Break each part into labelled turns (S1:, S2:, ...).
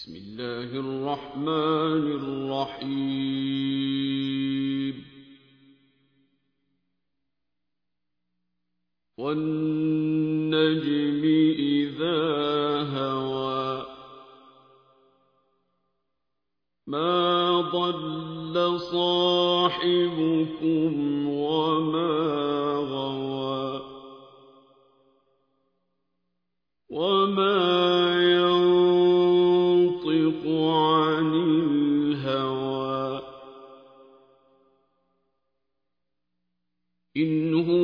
S1: بسم الله الرحمن الرحيم. والنجم إذا هوى ما ضل صاحبكم إن هو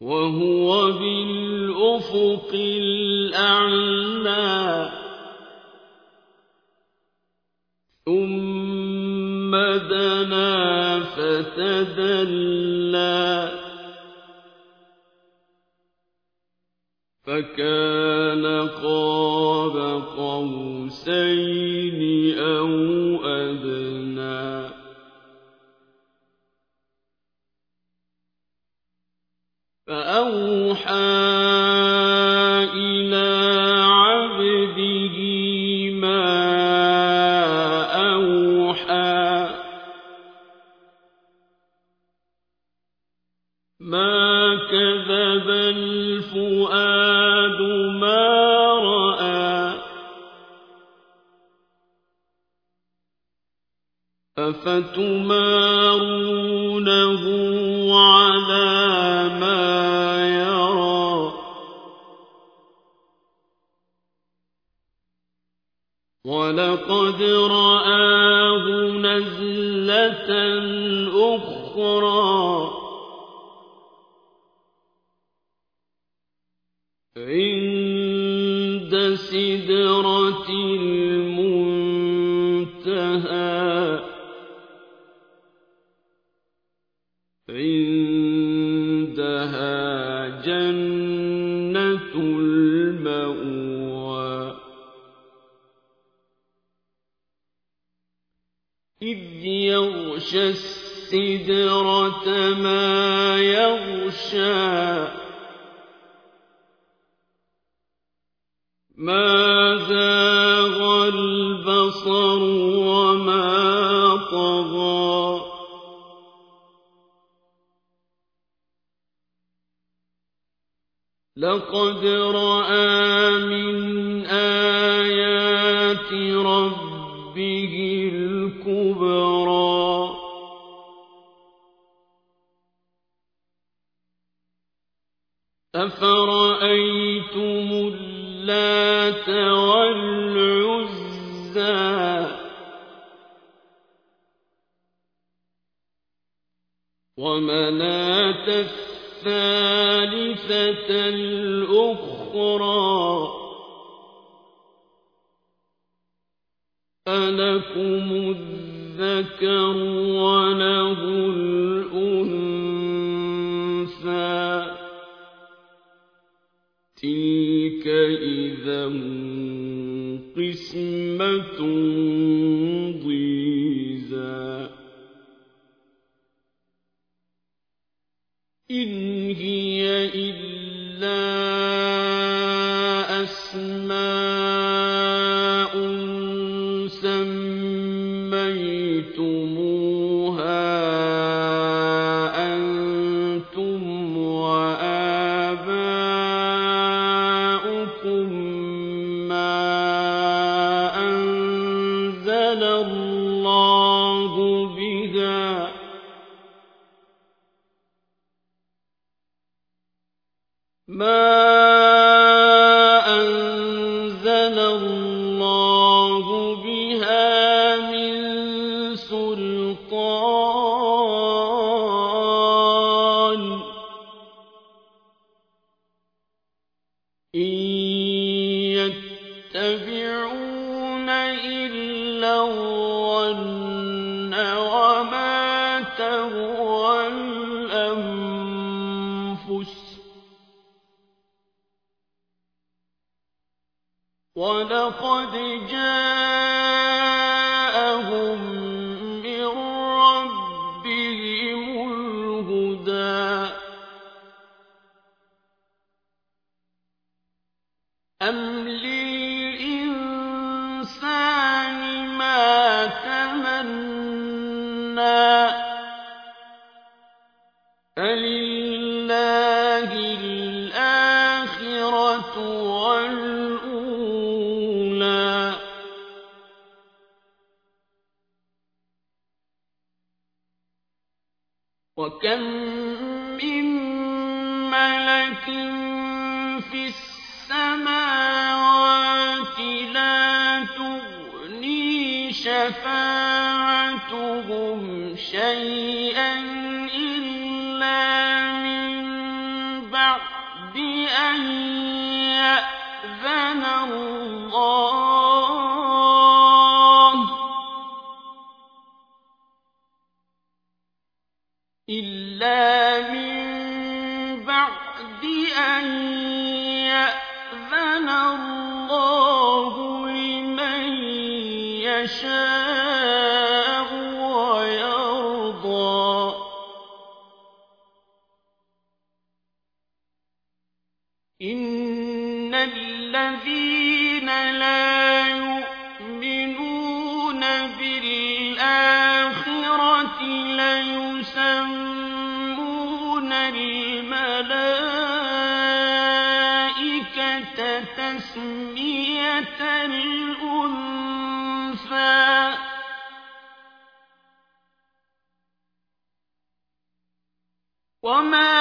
S1: وهو بالأفق الأعلى. ثم دنا فتدلى. فكان قاب قوسين. فأوحى ولقد رآه نزلة أخرى. عند سدرة إذ يغشى السدرة ما يغشى ما زاغ البصر وما طغى لقد رأى من ربه الكبرى. أفرأيتم اللات والعزى؟ ومناة الثالثة الأخرى؟ ألكم الذكر وله الأنثى. تلك إذا قسمة إن أم لي شفاعتهم شيئا يَشَاءُ زلفى وما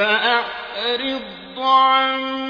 S1: فأعرض عن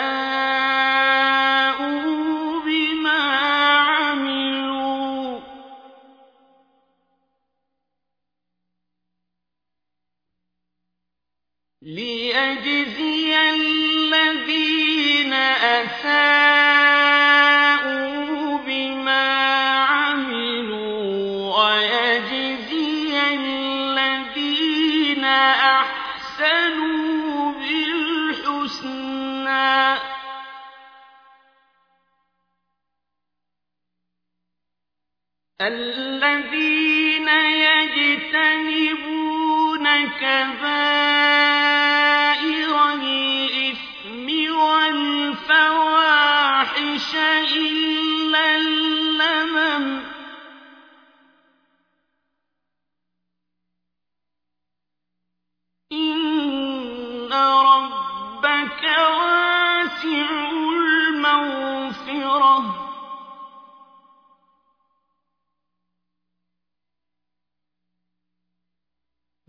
S1: الذين يجتنبون كبائر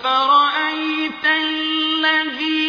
S1: أفرأيت الذي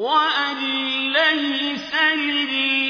S1: وأن ليس للإنسان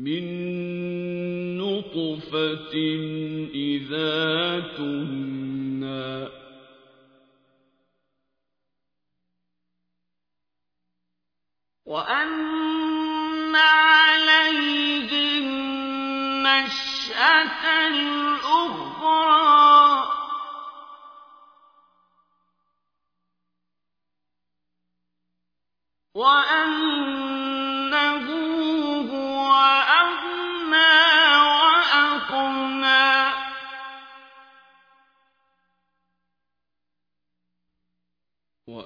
S1: من نطفة إذا تمنى وأن عليه النشأة الأخرى وأنه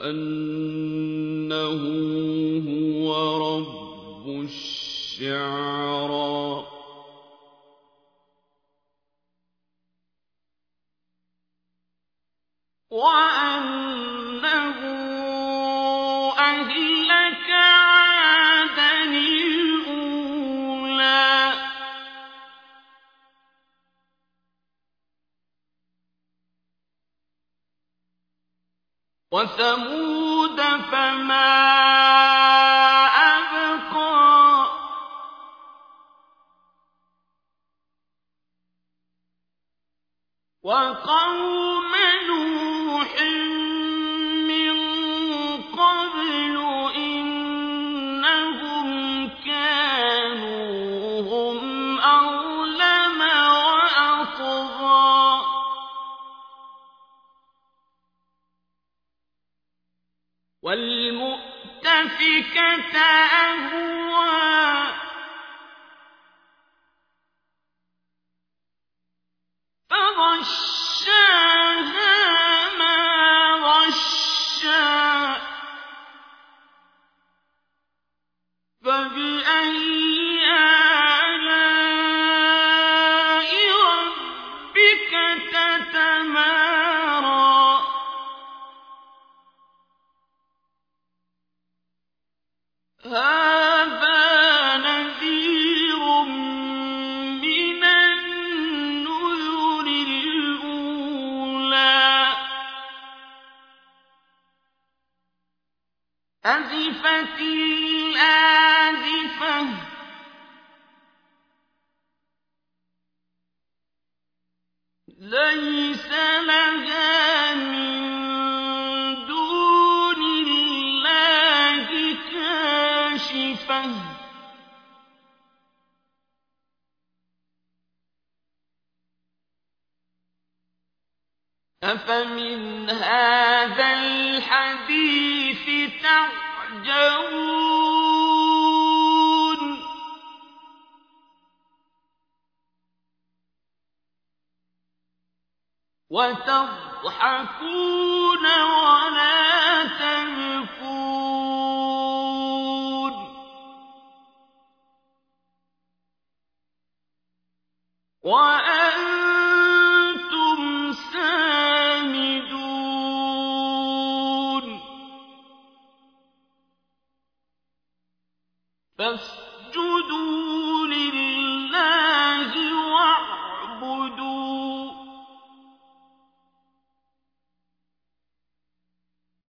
S1: وأنه هو رب الشعرى وثمود فما الْمُؤْتَفِكَةَ لَيْسَ وَتَضْحَكُونَ